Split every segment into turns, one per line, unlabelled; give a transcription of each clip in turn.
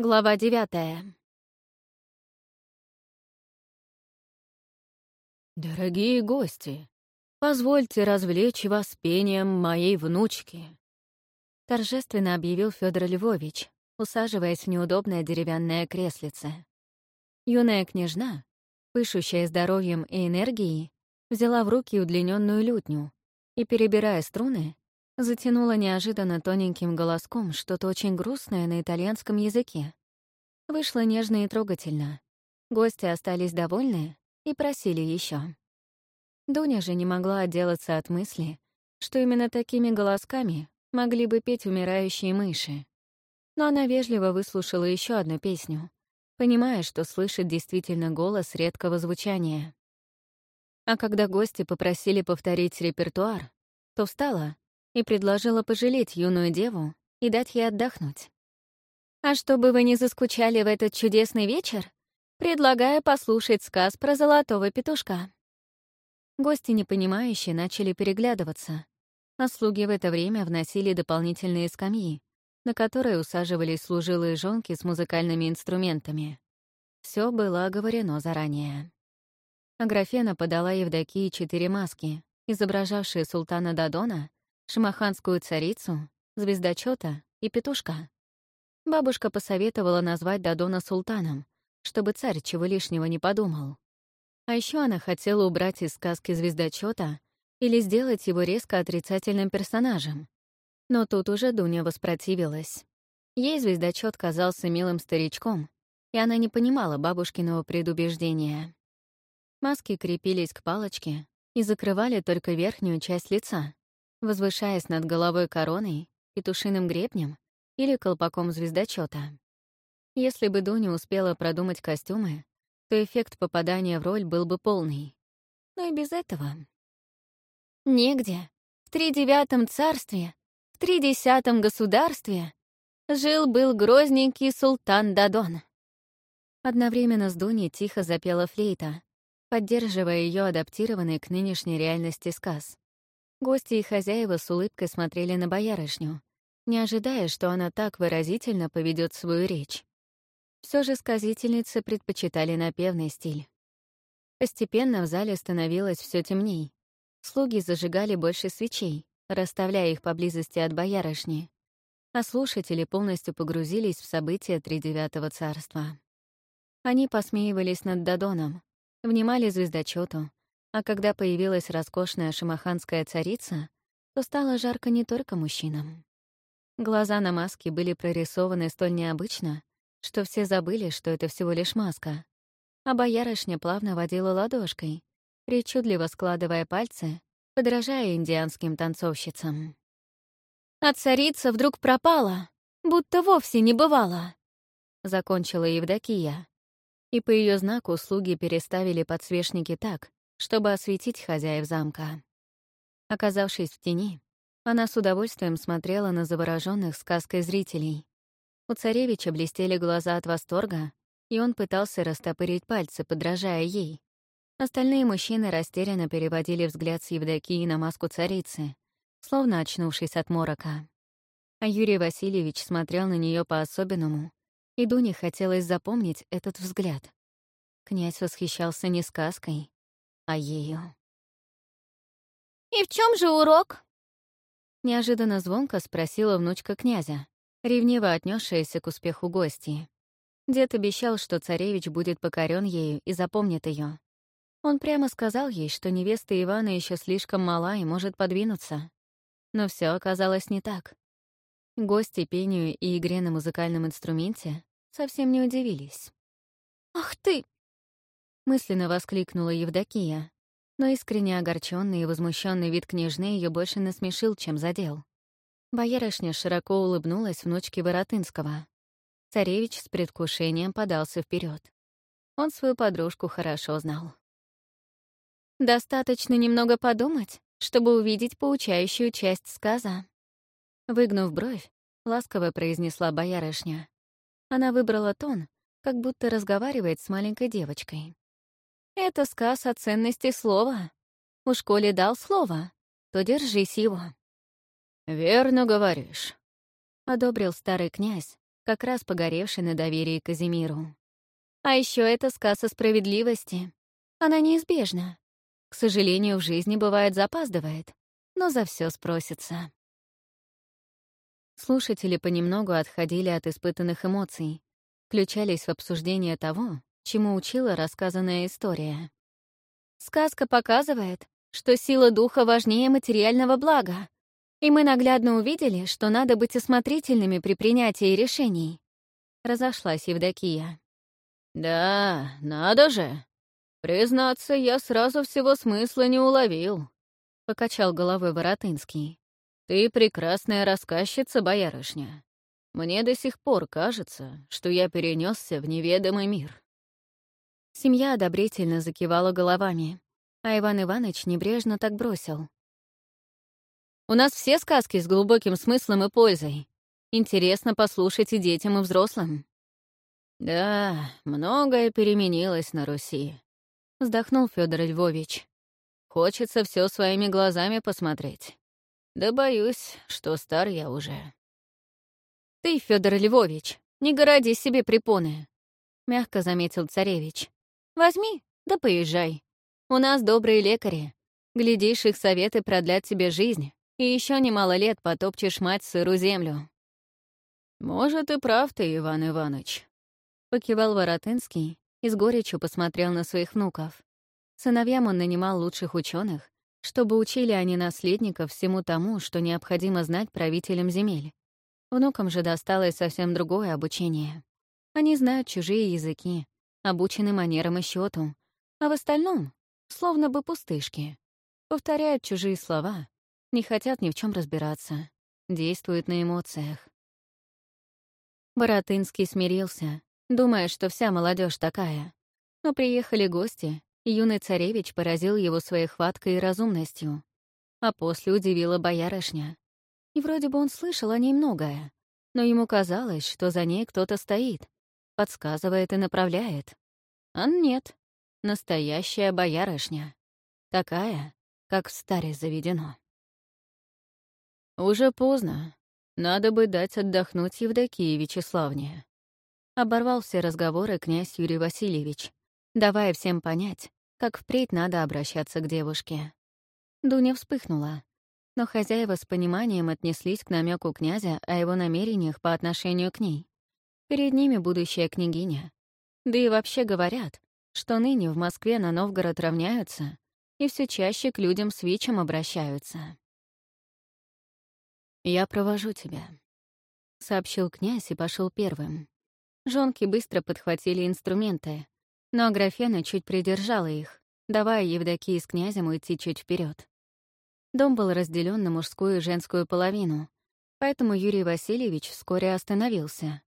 Глава девятая.
«Дорогие гости, позвольте развлечь вас пением моей внучки»,
торжественно объявил Федор Львович, усаживаясь в неудобное деревянное креслице. Юная княжна, пышущая здоровьем и энергией, взяла в руки удлиненную лютню и, перебирая струны, затянула неожиданно тоненьким голоском что-то очень грустное на итальянском языке. Вышло нежно и трогательно. Гости остались довольны и просили еще. Дуня же не могла отделаться от мысли, что именно такими голосками могли бы петь умирающие мыши. Но она вежливо выслушала еще одну песню, понимая, что слышит действительно голос редкого звучания. А когда гости попросили повторить репертуар, то встала и предложила пожалеть юную деву и дать ей отдохнуть. А чтобы вы не заскучали в этот чудесный вечер, предлагаю послушать сказ про золотого петушка. Гости, непонимающие, начали переглядываться, а слуги в это время вносили дополнительные скамьи, на которые усаживались служилые жонки с музыкальными инструментами. Все было оговорено заранее. Аграфена подала Евдокии четыре маски, изображавшие султана Дадона шамаханскую царицу, звездочета и петушка. Бабушка посоветовала назвать Дадона султаном, чтобы царь чего лишнего не подумал. А еще она хотела убрать из сказки звездочета или сделать его резко отрицательным персонажем. Но тут уже Дуня воспротивилась. Ей звездочет казался милым старичком, и она не понимала бабушкиного предубеждения. Маски крепились к палочке и закрывали только верхнюю часть лица, возвышаясь над головой короной, петушиным гребнем или колпаком звездочета. Если бы Дуня успела продумать костюмы, то эффект попадания в роль был бы полный. Но и без этого. Негде, в тридевятом царстве, в тридесятом государстве жил-был грозненький султан Дадон. Одновременно с Дуней тихо запела флейта, поддерживая ее адаптированный к нынешней реальности сказ. Гости и хозяева с улыбкой смотрели на боярышню, не ожидая, что она так выразительно поведет свою речь. Все же сказительницы предпочитали напевный стиль. Постепенно в зале становилось все темней. Слуги зажигали больше свечей, расставляя их поблизости от боярышни, а слушатели полностью погрузились в события Тридевятого царства. Они посмеивались над Дадоном, внимали звездочету, а когда появилась роскошная шамаханская царица, то стало жарко не только мужчинам. Глаза на маске были прорисованы столь необычно, что все забыли, что это всего лишь маска. А боярышня плавно водила ладошкой, причудливо складывая пальцы, подражая индианским танцовщицам. А царица вдруг пропала, будто вовсе не бывала. Закончила Евдокия. И по ее знаку слуги переставили подсвечники так, чтобы осветить хозяев замка. Оказавшись в тени, она с удовольствием смотрела на завороженных сказкой зрителей. У царевича блестели глаза от восторга, и он пытался растопырить пальцы, подражая ей. Остальные мужчины растерянно переводили взгляд с Евдокии на маску царицы, словно очнувшись от морока. А Юрий Васильевич смотрел на нее по-особенному, и Дуне хотелось запомнить этот взгляд. Князь восхищался не сказкой, а ею.
«И в чем же урок?»
Неожиданно звонко спросила внучка князя, ревниво отнесшаяся к успеху гости. Дед обещал, что царевич будет покорен ею и запомнит ее. Он прямо сказал ей, что невеста Ивана еще слишком мала и может подвинуться. Но все оказалось не так. Гости пению и игре на музыкальном инструменте совсем не удивились.
«Ах ты!
Мысленно воскликнула Евдокия, но искренне огорченный и возмущенный вид княжны ее больше насмешил, чем задел. Боярышня широко улыбнулась внучке Воротынского. Царевич с предвкушением подался вперед. Он свою подружку хорошо знал. «Достаточно немного подумать, чтобы увидеть поучающую часть сказа». Выгнув бровь, ласково произнесла боярышня. Она выбрала тон, как будто разговаривает с маленькой девочкой. Это сказ о ценности слова. У школе дал слово, то держись его.
«Верно говоришь», —
одобрил старый князь, как раз погоревший на доверии Казимиру. А еще это сказка справедливости. Она неизбежна. К сожалению, в жизни бывает запаздывает, но за все спросится. Слушатели понемногу отходили от испытанных эмоций, включались в обсуждение того, чему учила рассказанная история. Сказка показывает, что сила духа важнее материального блага, и мы наглядно увидели, что надо быть осмотрительными при принятии решений. Разошлась Евдокия.
«Да, надо же. Признаться, я сразу всего смысла не уловил», — покачал головой Воротынский. «Ты прекрасная рассказчица, боярышня. Мне до сих пор кажется, что я перенесся в неведомый мир».
Семья одобрительно закивала головами, а Иван Иванович небрежно так бросил. «У нас все сказки с глубоким смыслом и пользой. Интересно послушать и детям, и взрослым».
«Да, многое переменилось на Руси», — вздохнул Федор Львович. «Хочется все своими глазами посмотреть. Да боюсь, что стар я уже».
«Ты, Федор Львович, не городи себе препоны», — мягко заметил царевич. Возьми, да поезжай. У нас добрые лекари. Глядишь, их советы продлят тебе жизнь, и еще немало лет потопчешь мать сырую землю.
«Может, и прав ты, Иван Иванович», — покивал Воротынский и с горечью посмотрел на своих внуков.
Сыновьям он нанимал лучших ученых, чтобы учили они наследников всему тому, что необходимо знать правителям земель. Внукам же досталось совсем другое обучение. Они знают чужие языки, обучены манерам и счету, а в остальном — словно бы пустышки. Повторяют чужие слова, не хотят ни в чем разбираться, действуют на эмоциях. Боротынский смирился, думая, что вся молодежь такая. Но приехали гости, и юный царевич поразил его своей хваткой и разумностью. А после удивила боярышня. И вроде бы он слышал о ней многое, но ему казалось, что за ней кто-то стоит, подсказывает и направляет. А нет, настоящая боярышня. Такая, как в старе заведено.
«Уже поздно. Надо бы дать отдохнуть Евдокии Вячеславне».
Оборвал все разговоры князь Юрий Васильевич, давая всем понять, как впредь надо обращаться к девушке. Дуня вспыхнула, но хозяева с пониманием отнеслись к намеку князя о его намерениях по отношению к ней. Перед ними будущая княгиня. Да и вообще говорят, что ныне в Москве на Новгород равняются и все чаще к людям с ВИЧем обращаются.
«Я провожу тебя», — сообщил князь и пошел первым.
Жонки быстро подхватили инструменты, но Аграфена чуть придержала их, давая Евдокии с князем уйти чуть вперед. Дом был разделен на мужскую и женскую половину, поэтому Юрий Васильевич вскоре остановился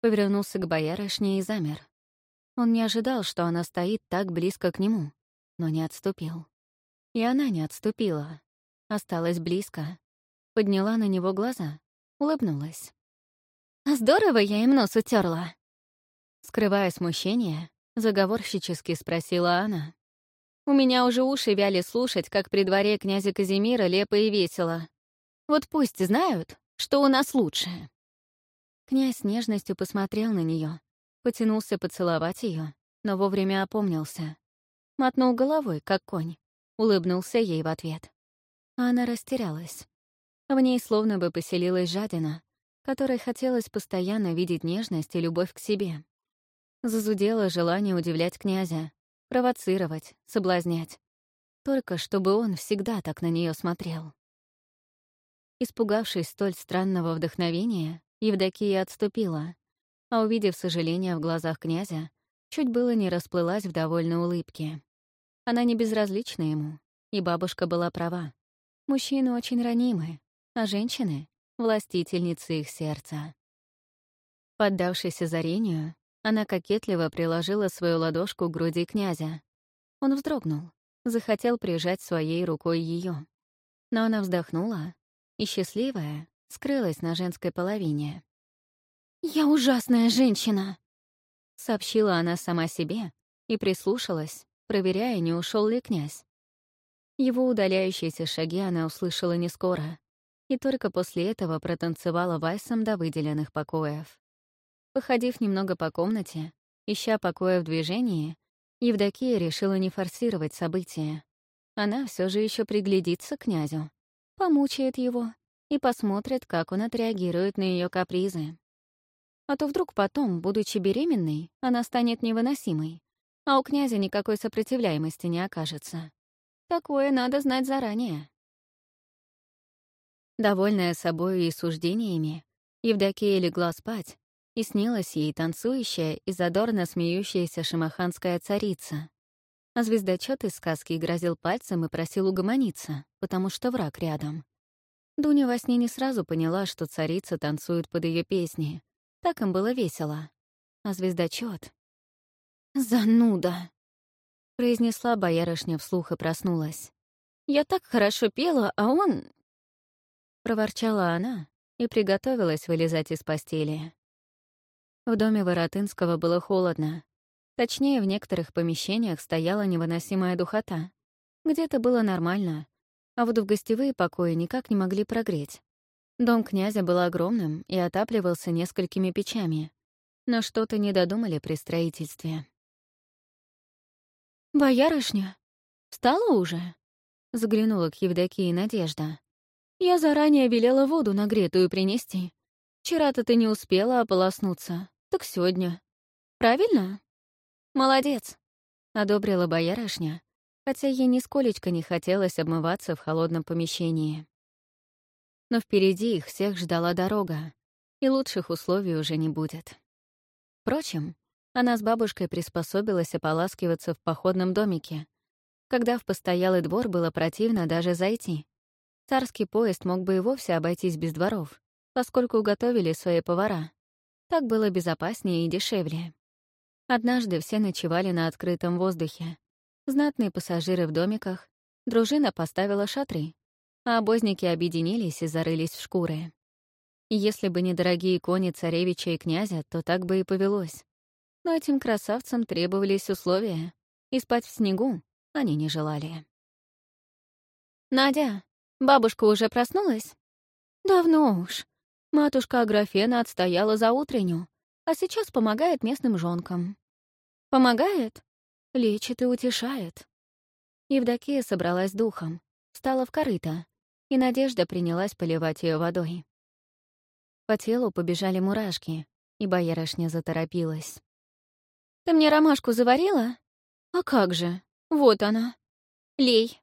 повернулся к боярышне и замер. Он не ожидал, что она стоит так близко к нему, но не отступил. И она не отступила. Осталась близко. Подняла на него глаза, улыбнулась. «Здорово я им нос утерла. Скрывая смущение, заговорщически спросила она. «У меня уже уши вяли слушать, как при дворе князя Казимира лепо и весело. Вот пусть знают, что у нас лучше». Князь с нежностью посмотрел на нее, потянулся поцеловать ее, но вовремя опомнился. Мотнул головой, как конь, улыбнулся ей в ответ. Она растерялась. В ней словно бы поселилась жадина, которой хотелось постоянно видеть нежность и любовь к себе. Зазудело желание удивлять князя, провоцировать, соблазнять. Только чтобы он всегда так на нее смотрел. Испугавшись столь странного вдохновения, Евдокия отступила, а, увидев сожаление в глазах князя, чуть было не расплылась в довольной улыбке. Она не безразлична ему, и бабушка была права. Мужчины очень ранимы, а женщины — властительницы их сердца. Поддавшись озарению, она кокетливо приложила свою ладошку к груди князя. Он вздрогнул, захотел прижать своей рукой ее, Но она вздохнула и, счастливая, скрылась на женской половине. «Я ужасная женщина!» — сообщила она сама себе и прислушалась, проверяя, не ушел ли князь. Его удаляющиеся шаги она услышала не скоро, и только после этого протанцевала вальсом до выделенных покоев. Походив немного по комнате, ища покоя в движении, Евдокия решила не форсировать события. Она все же еще приглядится к князю, помучает его и посмотрит, как он отреагирует на ее капризы. А то вдруг потом, будучи беременной, она станет невыносимой, а у князя никакой сопротивляемости не окажется. Такое надо знать заранее. Довольная собой и суждениями, Евдокия легла спать, и снилась ей танцующая и задорно смеющаяся шамаханская царица. А звездочет из сказки грозил пальцем и просил угомониться, потому что враг рядом. Дуня во сне не сразу поняла, что царица танцует под ее песни. Так им было весело. А звездочет «Зануда!» — произнесла боярышня вслух и проснулась. «Я так хорошо пела, а он...» Проворчала она и приготовилась вылезать из постели. В доме Воротынского было холодно. Точнее, в некоторых помещениях стояла невыносимая духота. Где-то было нормально, а вот в гостевые покои никак не могли прогреть. Дом князя был огромным и отапливался несколькими печами, но что-то не додумали при строительстве. «Боярышня, встала уже?» — заглянула к Евдокии Надежда. «Я заранее велела воду нагретую принести. Вчера-то ты не успела ополоснуться, так сегодня. Правильно?» «Молодец», — одобрила боярышня, хотя ей нисколечко не хотелось обмываться в холодном помещении. Но впереди их всех ждала дорога, и лучших условий уже не будет. Впрочем, она с бабушкой приспособилась ополаскиваться в походном домике, когда в постоялый двор было противно даже зайти. Царский поезд мог бы и вовсе обойтись без дворов, поскольку уготовили свои повара. Так было безопаснее и дешевле. Однажды все ночевали на открытом воздухе, Знатные пассажиры в домиках, дружина поставила шатры, а обозники объединились и зарылись в шкуры. Если бы не дорогие кони царевича и князя, то так бы и повелось. Но этим красавцам требовались условия, и спать в снегу они не желали. «Надя, бабушка уже проснулась?» «Давно уж. Матушка Аграфена отстояла за утренню, а сейчас помогает местным жонкам». «Помогает? Лечит и утешает. Евдокия собралась духом, встала в корыто, и Надежда принялась поливать ее водой. По телу побежали мурашки, и боярышня заторопилась. «Ты мне ромашку заварила? А как же? Вот она. Лей».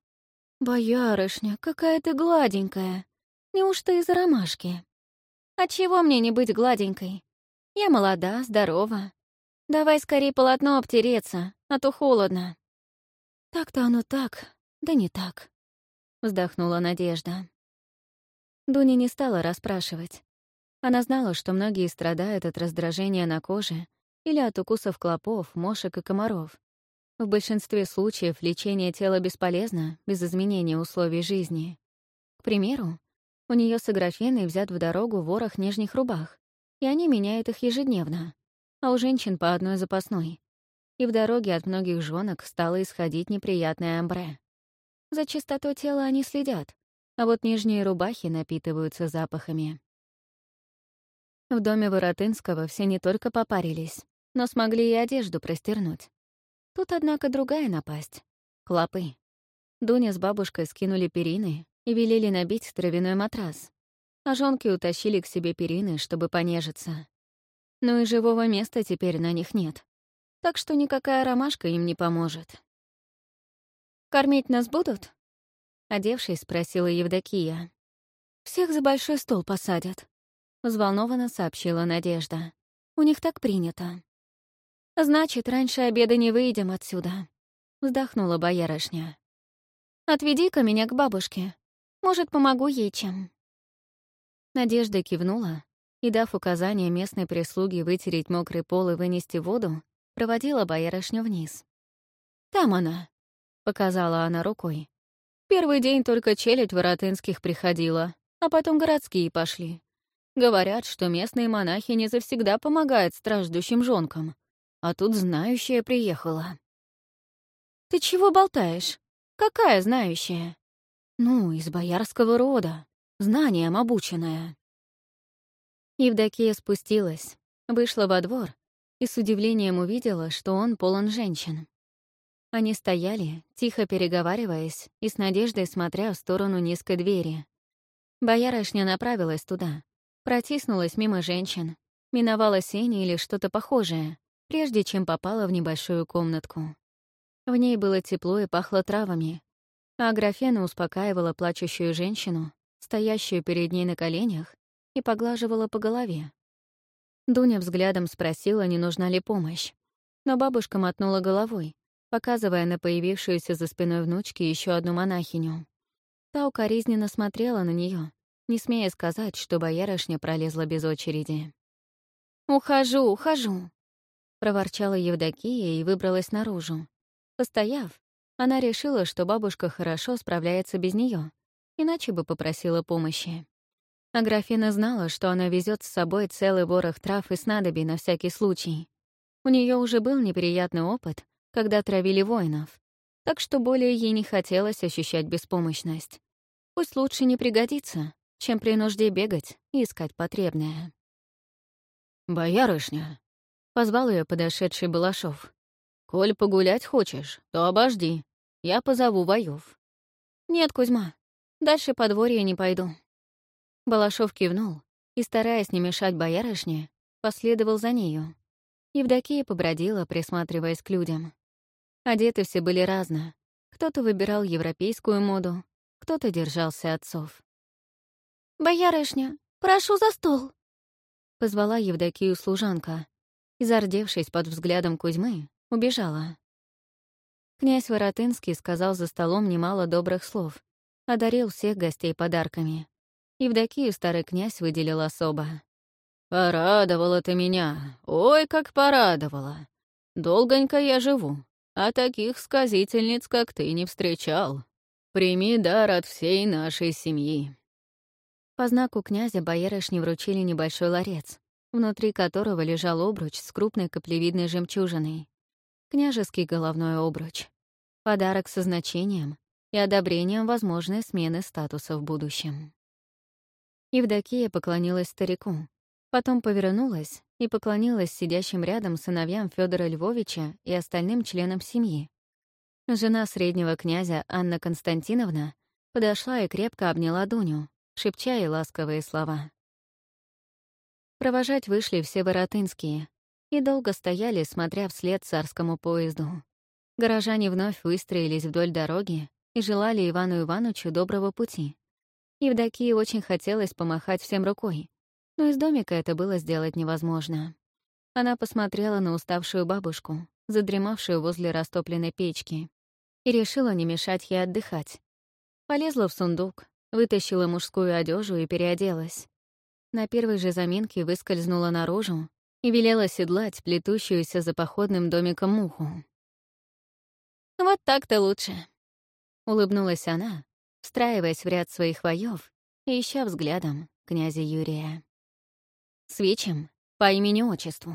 «Боярышня, какая ты гладенькая. Неужто из-за ромашки?» «А чего мне не быть гладенькой? Я молода, здорова. Давай скорее полотно обтереться, а то холодно». «Так-то оно так, да не так», — вздохнула Надежда. Дуня не стала расспрашивать. Она знала, что многие страдают от раздражения на коже или от укусов клопов, мошек и комаров. В большинстве случаев лечение тела бесполезно без изменения условий жизни. К примеру, у нее с Аграфеной взят в дорогу ворох нижних рубах, и они меняют их ежедневно, а у женщин по одной запасной и в дороге от многих жёнок стало исходить неприятное амбре. За чистотой тела они следят, а вот нижние рубахи напитываются запахами. В доме Воротынского все не только попарились, но смогли и одежду простернуть. Тут, однако, другая напасть — клопы. Дуня с бабушкой скинули перины и велели набить травяной матрас, а жонки утащили к себе перины, чтобы понежиться. Но и живого места теперь на них нет так что никакая ромашка им не поможет. «Кормить нас будут?» — одевшись, спросила Евдокия. «Всех за большой стол посадят», — взволнованно сообщила Надежда. «У них так принято». «Значит, раньше обеда не выйдем отсюда», — вздохнула боярышня. «Отведи-ка меня к бабушке. Может, помогу ей чем». Надежда кивнула и, дав указание местной прислуге вытереть мокрый пол и вынести воду, проводила боярышню вниз. «Там она», — показала она рукой. «Первый день только челядь воротынских приходила, а потом городские пошли. Говорят, что местные монахи не завсегда помогают страждущим жонкам, а тут знающая приехала». «Ты чего болтаешь? Какая знающая?» «Ну, из боярского рода, знанием обученная». Евдокия спустилась, Вышла во двор и с удивлением увидела, что он полон женщин. Они стояли, тихо переговариваясь и с надеждой смотря в сторону низкой двери. Боярышня направилась туда, протиснулась мимо женщин, миновала сени или что-то похожее, прежде чем попала в небольшую комнатку. В ней было тепло и пахло травами, а Аграфена успокаивала плачущую женщину, стоящую перед ней на коленях, и поглаживала по голове. Дуня взглядом спросила, не нужна ли помощь, но бабушка мотнула головой, показывая на появившуюся за спиной внучки еще одну монахиню. Та укоризненно смотрела на нее, не смея сказать, что боярышня пролезла без очереди. «Ухожу, ухожу!» — проворчала Евдокия и выбралась наружу. Постояв, она решила, что бабушка хорошо справляется без нее, иначе бы попросила помощи. А графина знала, что она везет с собой целый ворох трав и снадобий на всякий случай. У нее уже был неприятный опыт, когда травили воинов, так что более ей не хотелось ощущать беспомощность. Пусть лучше не пригодится, чем при нужде бегать и искать потребное.
«Боярышня!» — позвал ее подошедший Балашов. «Коль погулять хочешь, то обожди. Я позову воев».
«Нет, Кузьма, дальше по дворе не пойду». Балашов кивнул и, стараясь не мешать боярышне, последовал за нею. Евдокия побродила, присматриваясь к людям. Одеты все были разно. Кто-то выбирал европейскую моду, кто-то держался отцов.
«Боярышня, прошу за стол!»
Позвала Евдокию служанка и, зардевшись под взглядом Кузьмы, убежала. Князь Воротынский сказал за столом немало добрых слов, одарил всех гостей подарками. Евдокию старый князь выделил особо.
«Порадовала ты меня, ой, как порадовала. Долгонько я живу, а таких сказительниц, как ты, не встречал. Прими дар от всей нашей семьи».
По знаку князя боярышни вручили небольшой ларец, внутри которого лежал обруч с крупной каплевидной жемчужиной. Княжеский головной обруч. Подарок со значением и одобрением возможной смены статуса в будущем. Евдокия поклонилась старику, потом повернулась и поклонилась сидящим рядом сыновьям Федора Львовича и остальным членам семьи. Жена среднего князя Анна Константиновна подошла и крепко обняла Дуню, шепча ей ласковые слова. Провожать вышли все воротынские и долго стояли, смотря вслед царскому поезду. Горожане вновь выстроились вдоль дороги и желали Ивану Ивановичу доброго пути. Евдокии очень хотелось помахать всем рукой, но из домика это было сделать невозможно. Она посмотрела на уставшую бабушку, задремавшую возле растопленной печки, и решила не мешать ей отдыхать. Полезла в сундук, вытащила мужскую одежду и переоделась. На первой же заминке выскользнула наружу и велела седлать плетущуюся за походным домиком муху. «Вот так-то лучше», — улыбнулась она, встраиваясь в ряд своих воев и ища взглядом князя Юрия. Свечем по имени-отчеству.